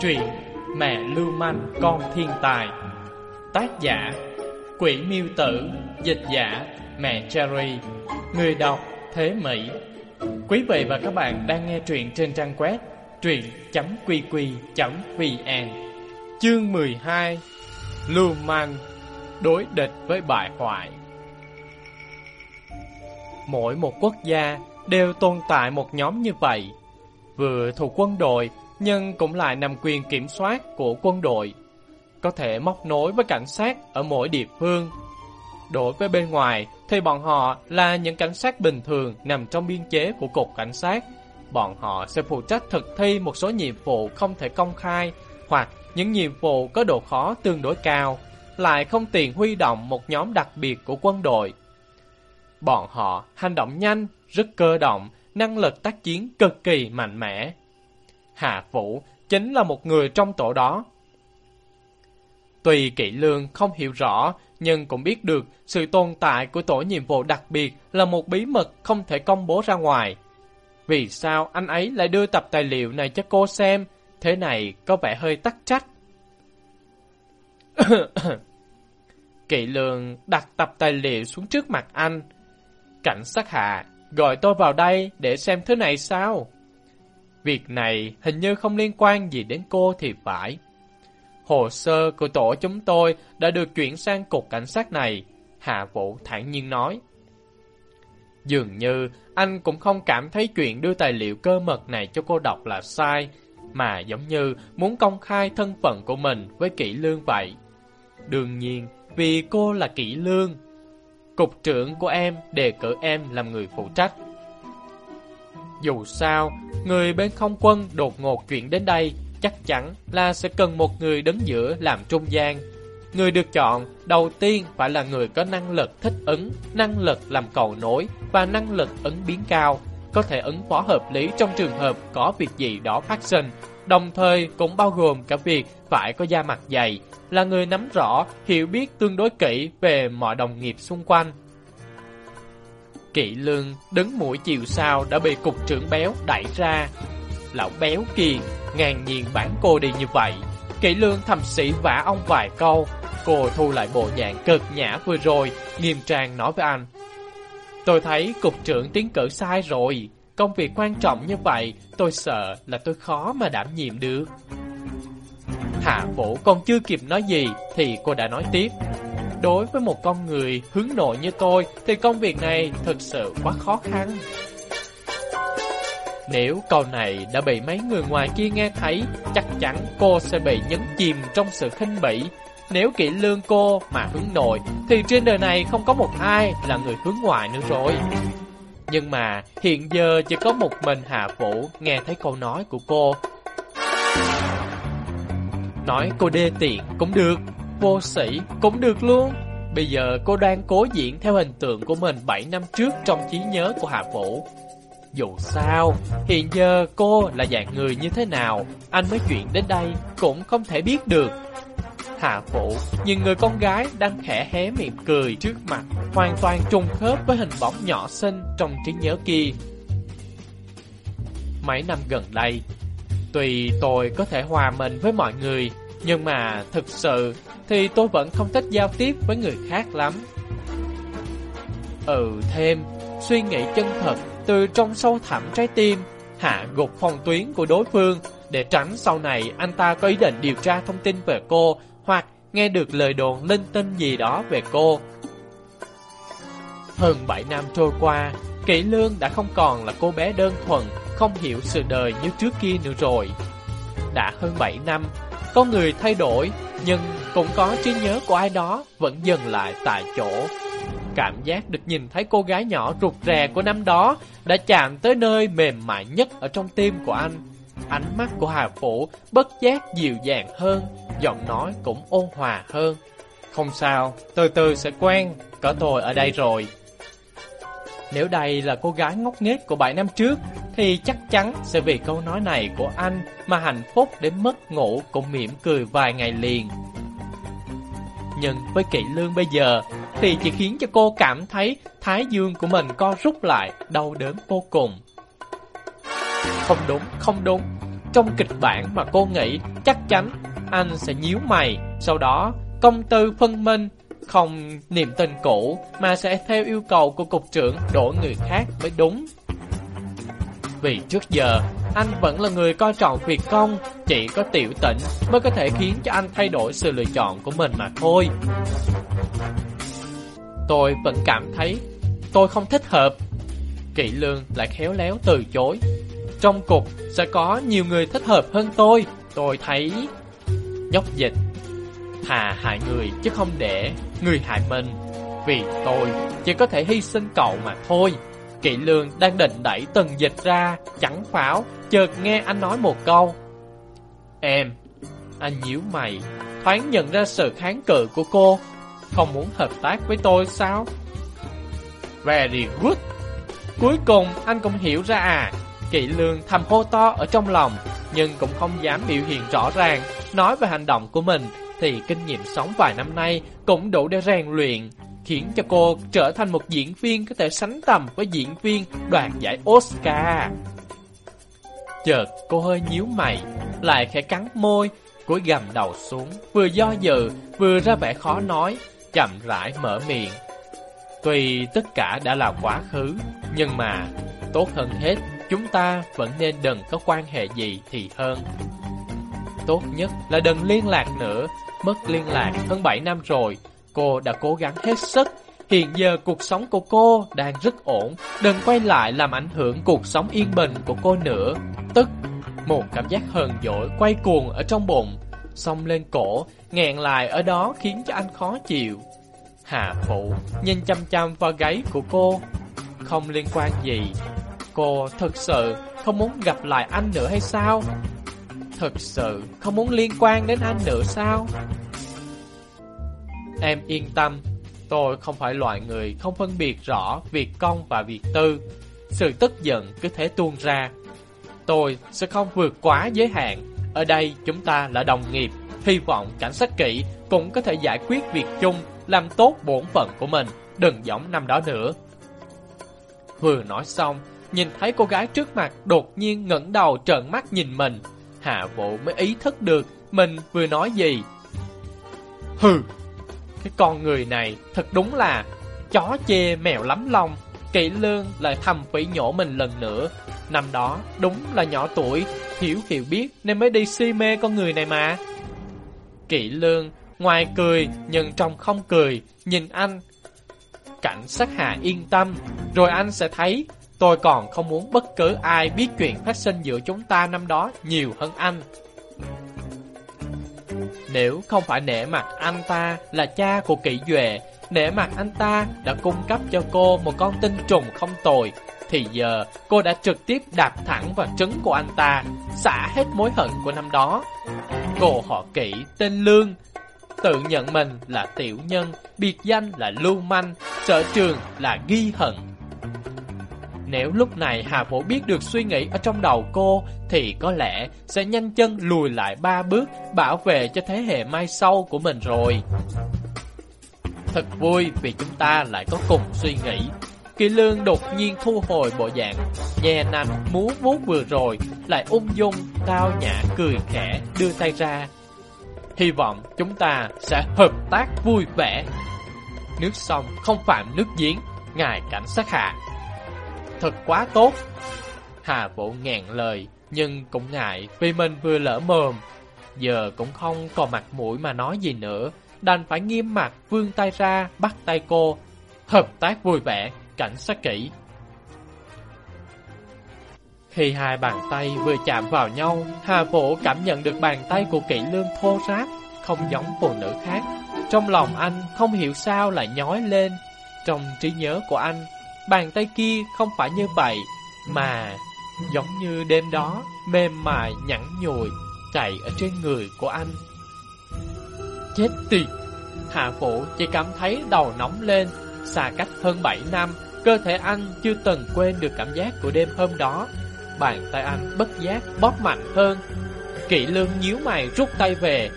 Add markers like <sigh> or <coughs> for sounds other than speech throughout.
Truyện Mẹ Lưu Manh, Con Thiên Tài. Tác giả, Quỷ Miêu Tử. Dịch giả, Mẹ Cherry. Người đọc, Thế Mỹ. Quý vị và các bạn đang nghe truyện trên trang web truyện.qq.vn Chương 12 Lưu Manh, Đối địch với bại hoại. Mỗi một quốc gia đều tồn tại một nhóm như vậy. Vừa thuộc quân đội nhưng cũng lại nằm quyền kiểm soát của quân đội, có thể móc nối với cảnh sát ở mỗi địa phương. Đối với bên ngoài thì bọn họ là những cảnh sát bình thường nằm trong biên chế của cục cảnh sát. Bọn họ sẽ phụ trách thực thi một số nhiệm vụ không thể công khai hoặc những nhiệm vụ có độ khó tương đối cao, lại không tiền huy động một nhóm đặc biệt của quân đội. Bọn họ hành động nhanh, rất cơ động, năng lực tác chiến cực kỳ mạnh mẽ. Hạ Vũ chính là một người trong tổ đó. Tuy Kỵ lương không hiểu rõ, nhưng cũng biết được sự tồn tại của tổ nhiệm vụ đặc biệt là một bí mật không thể công bố ra ngoài. Vì sao anh ấy lại đưa tập tài liệu này cho cô xem? Thế này có vẻ hơi tắc trách. <coughs> Kỵ lương đặt tập tài liệu xuống trước mặt anh. Cảnh sát hạ, gọi tôi vào đây để xem thứ này sao? Việc này hình như không liên quan gì đến cô thì phải. Hồ sơ của tổ chúng tôi đã được chuyển sang cục cảnh sát này, Hạ Vũ thản nhiên nói. Dường như anh cũng không cảm thấy chuyện đưa tài liệu cơ mật này cho cô đọc là sai, mà giống như muốn công khai thân phận của mình với kỹ lương vậy. Đương nhiên, vì cô là kỹ lương, cục trưởng của em đề cử em làm người phụ trách. Dù sao, người bên không quân đột ngột chuyển đến đây, chắc chắn là sẽ cần một người đứng giữa làm trung gian. Người được chọn đầu tiên phải là người có năng lực thích ứng, năng lực làm cầu nối và năng lực ứng biến cao, có thể ứng phó hợp lý trong trường hợp có việc gì đó phát sinh, đồng thời cũng bao gồm cả việc phải có da mặt dày, là người nắm rõ, hiểu biết tương đối kỹ về mọi đồng nghiệp xung quanh, Kỵ lương đứng mũi chiều sau đã bị cục trưởng béo đẩy ra. Lão béo kia ngàn nhiên bản cô đi như vậy. Kỵ lương thầm sĩ vả ông vài câu. Cô thu lại bộ dạng cực nhã vừa rồi, nghiêm trang nói với anh. Tôi thấy cục trưởng tiến cử sai rồi. Công việc quan trọng như vậy, tôi sợ là tôi khó mà đảm nhiệm được. Hạ vũ còn chưa kịp nói gì thì cô đã nói tiếp. Đối với một con người hướng nội như tôi thì công việc này thực sự quá khó khăn. Nếu câu này đã bị mấy người ngoài kia nghe thấy, chắc chắn cô sẽ bị nhấn chìm trong sự khinh bỉ. Nếu kỹ lương cô mà hướng nội, thì trên đời này không có một ai là người hướng ngoại nữa rồi. Nhưng mà hiện giờ chỉ có một mình Hạ Vũ nghe thấy câu nói của cô. Nói cô đê tiện cũng được, vô sĩ cũng được luôn. Bây giờ cô đang cố diễn theo hình tượng của mình 7 năm trước trong trí nhớ của Hạ Vũ. Dù sao, hiện giờ cô là dạng người như thế nào, anh mới chuyện đến đây cũng không thể biết được. Hạ phụ nhìn người con gái đang khẽ hé miệng cười trước mặt, hoàn toàn trùng khớp với hình bóng nhỏ xinh trong trí nhớ kia. Mấy năm gần đây, tuy tôi có thể hòa mình với mọi người, nhưng mà thực sự thì tôi vẫn không thích giao tiếp với người khác lắm. Ừ thêm, suy nghĩ chân thật từ trong sâu thẳm trái tim, hạ gục phòng tuyến của đối phương để tránh sau này anh ta có ý định điều tra thông tin về cô hoặc nghe được lời đồn linh tinh gì đó về cô. Hơn 7 năm trôi qua, Kỷ Lương đã không còn là cô bé đơn thuần, không hiểu sự đời như trước kia nữa rồi. Đã hơn 7 năm, con người thay đổi, nhưng cũng có trí nhớ của ai đó vẫn dừng lại tại chỗ. Cảm giác được nhìn thấy cô gái nhỏ rụt rè của năm đó đã chạm tới nơi mềm mại nhất ở trong tim của anh. Ánh mắt của Hà Phủ bất giác dịu dàng hơn, giọng nói cũng ôn hòa hơn. Không sao, từ từ sẽ quen, có tôi ở đây rồi. Nếu đây là cô gái ngốc nghếch của 7 năm trước, thì chắc chắn sẽ vì câu nói này của anh mà hạnh phúc đến mất ngủ cũng mỉm cười vài ngày liền. Nhưng với kỵ lương bây giờ, thì chỉ khiến cho cô cảm thấy thái dương của mình co rút lại, đau đớn vô cùng. Không đúng, không đúng trong kịch bản mà cô nghĩ chắc chắn anh sẽ nhíu mày, sau đó công tư phân minh, không niềm tình cũ mà sẽ theo yêu cầu của cục trưởng đổi người khác mới đúng. Vì trước giờ, anh vẫn là người coi trọng việc công, chỉ có tiểu tỉnh mới có thể khiến cho anh thay đổi sự lựa chọn của mình mà thôi. Tôi vẫn cảm thấy tôi không thích hợp. Kỵ lương lại khéo léo từ chối. Trong cục sẽ có nhiều người thích hợp hơn tôi. Tôi thấy... Nhóc dịch. Thà hại người chứ không để người hại mình. Vì tôi chỉ có thể hy sinh cậu mà thôi. Kỵ lương đang định đẩy tần dịch ra, chẳng pháo, chợt nghe anh nói một câu. Em, anh nhíu mày, thoáng nhận ra sự kháng cự của cô. Không muốn hợp tác với tôi sao? Very good. Cuối cùng anh cũng hiểu ra à. Kỵ lương thầm hô to ở trong lòng, nhưng cũng không dám biểu hiện rõ ràng. Nói về hành động của mình, thì kinh nghiệm sống vài năm nay cũng đủ để rèn luyện, khiến cho cô trở thành một diễn viên có thể sánh tầm với diễn viên đoạt giải Oscar. Chợt cô hơi nhíu mày, lại khẽ cắn môi, cúi gầm đầu xuống, vừa do dự, vừa ra vẻ khó nói, chậm rãi mở miệng. Tuy tất cả đã là quá khứ, nhưng mà tốt hơn hết, chúng ta vẫn nên đừng có quan hệ gì thì hơn. Tốt nhất là đừng liên lạc nữa, mất liên lạc hơn 7 năm rồi, cô đã cố gắng hết sức. Hiện giờ cuộc sống của cô đang rất ổn, đừng quay lại làm ảnh hưởng cuộc sống yên bình của cô nữa. Tức, một cảm giác hờn dỗi quay cuồng ở trong bụng, xông lên cổ, nghẹn lại ở đó khiến cho anh khó chịu. Hà Phụ nhìn chăm chăm vào gáy của cô, không liên quan gì. Cô thực sự không muốn gặp lại anh nữa hay sao? Thực sự không muốn liên quan đến anh nữa sao? Em yên tâm, tôi không phải loại người không phân biệt rõ việc công và việc tư. Sự tức giận cứ thế tuôn ra. Tôi sẽ không vượt quá giới hạn. Ở đây chúng ta là đồng nghiệp. Hy vọng cảnh sát kỹ cũng có thể giải quyết việc chung, làm tốt bổn phận của mình, đừng giống năm đó nữa. Vừa nói xong, nhìn thấy cô gái trước mặt đột nhiên ngẩng đầu trợn mắt nhìn mình. Hạ Vũ mới ý thức được mình vừa nói gì. Hừ, cái con người này thật đúng là chó chê mèo lắm lòng. Kỵ lương lại thầm phỉ nhổ mình lần nữa. Năm đó đúng là nhỏ tuổi, thiếu hiểu biết nên mới đi si mê con người này mà. Kỵ lương ngoài cười nhưng trong không cười, nhìn anh. Cảnh sát hạ yên tâm, rồi anh sẽ thấy tôi còn không muốn bất cứ ai biết chuyện phát sinh giữa chúng ta năm đó nhiều hơn anh. Nếu không phải nể mặt anh ta là cha của kỵ duệ, nể mặt anh ta đã cung cấp cho cô một con tinh trùng không tồi, thì giờ cô đã trực tiếp đạp thẳng vào trứng của anh ta, xả hết mối hận của năm đó. Cô họ kỹ tên Lương, tự nhận mình là tiểu nhân, biệt danh là lưu manh, sở trường là ghi hận. Nếu lúc này Hà Vũ biết được suy nghĩ ở trong đầu cô thì có lẽ sẽ nhanh chân lùi lại ba bước bảo vệ cho thế hệ mai sau của mình rồi. Thật vui vì chúng ta lại có cùng suy nghĩ. Kỳ lương đột nhiên thu hồi bộ dạng, nhè nành múa vuốt vừa rồi, lại ung dung, tao nhã cười khẽ, đưa tay ra. Hy vọng chúng ta sẽ hợp tác vui vẻ. Nước sông không phạm nước giếng, ngài cảnh sát hạ thật quá tốt. Hà Vũ ngẹn lời, nhưng cũng ngại vì mình vừa lỡ mồm. Giờ cũng không còn mặt mũi mà nói gì nữa, đành phải nghiêm mặt vươn tay ra bắt tay cô. Hợp tác vui vẻ, cảnh sát kỹ. Khi hai bàn tay vừa chạm vào nhau, Hà Vũ cảm nhận được bàn tay của kỹ lương thô ráp, không giống phụ nữ khác. Trong lòng anh không hiểu sao lại nhói lên. Trong trí nhớ của anh, Bàn tay kia không phải như vậy, mà giống như đêm đó, mềm mại nhẵn nhụi, chạy ở trên người của anh. Chết tiệt! Hạ Vũ chỉ cảm thấy đầu nóng lên, xa cách hơn 7 năm, cơ thể anh chưa từng quên được cảm giác của đêm hôm đó. Bàn tay anh bất giác bóp mạnh hơn. Kỵ lương nhíu mày rút tay về.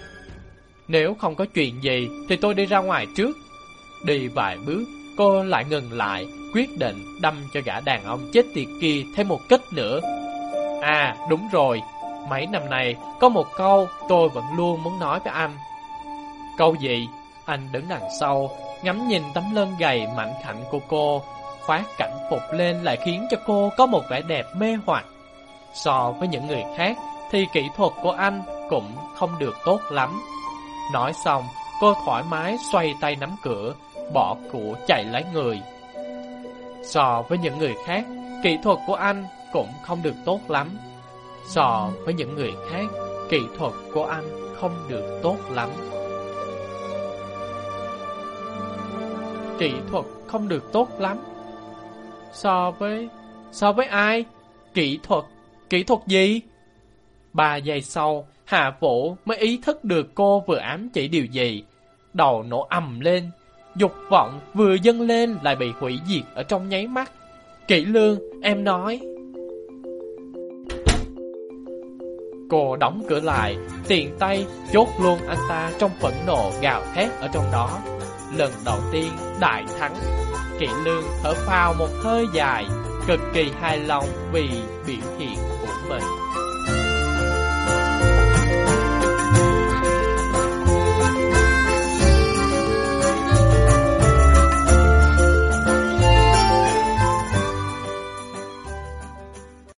Nếu không có chuyện gì thì tôi đi ra ngoài trước. Đi vài bước, cô lại ngừng lại, quyết định đâm cho gã đàn ông chết tiệt kia thêm một kích nữa. À, đúng rồi, Mấy năm nay, có một câu tôi vẫn luôn muốn nói với anh. Câu gì? Anh đứng đằng sau, ngắm nhìn tấm lưng gầy mạnh khảnh của cô, khoác cảnh phục lên lại khiến cho cô có một vẻ đẹp mê hoặc. So với những người khác, thì kỹ thuật của anh cũng không được tốt lắm. Nói xong, cô thoải mái xoay tay nắm cửa, bỏ của chạy lấy người. So với những người khác, kỹ thuật của anh cũng không được tốt lắm. So với những người khác, kỹ thuật của anh không được tốt lắm. Kỹ thuật không được tốt lắm. So với... So với ai? Kỹ thuật. Kỹ thuật gì? Ba giây sau, Hạ Vũ mới ý thức được cô vừa ám chỉ điều gì. Đầu nổ ầm lên, dục vọng vừa dâng lên lại bị hủy diệt ở trong nháy mắt. Kỷ lương, em nói. Cô đóng cửa lại, tiện tay chốt luôn anh ta trong phẫn nộ gào thét ở trong đó. Lần đầu tiên đại thắng, Kỵ Lương thở phào một hơi dài, cực kỳ hài lòng vì biểu hiện của mình.